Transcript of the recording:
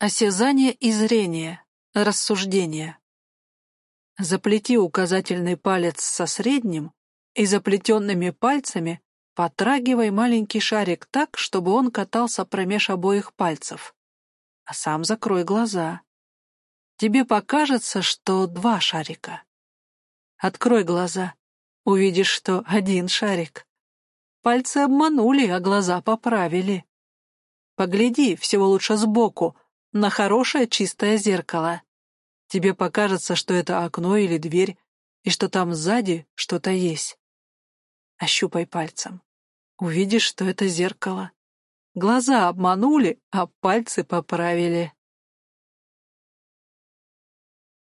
Осязание и зрение. Рассуждение. Заплети указательный палец со средним и заплетенными пальцами потрагивай маленький шарик так, чтобы он катался промеж обоих пальцев. А сам закрой глаза. Тебе покажется, что два шарика. Открой глаза. Увидишь, что один шарик. Пальцы обманули, а глаза поправили. Погляди, всего лучше сбоку, на хорошее чистое зеркало. Тебе покажется, что это окно или дверь, и что там сзади что-то есть. Ощупай пальцем. Увидишь, что это зеркало. Глаза обманули, а пальцы поправили.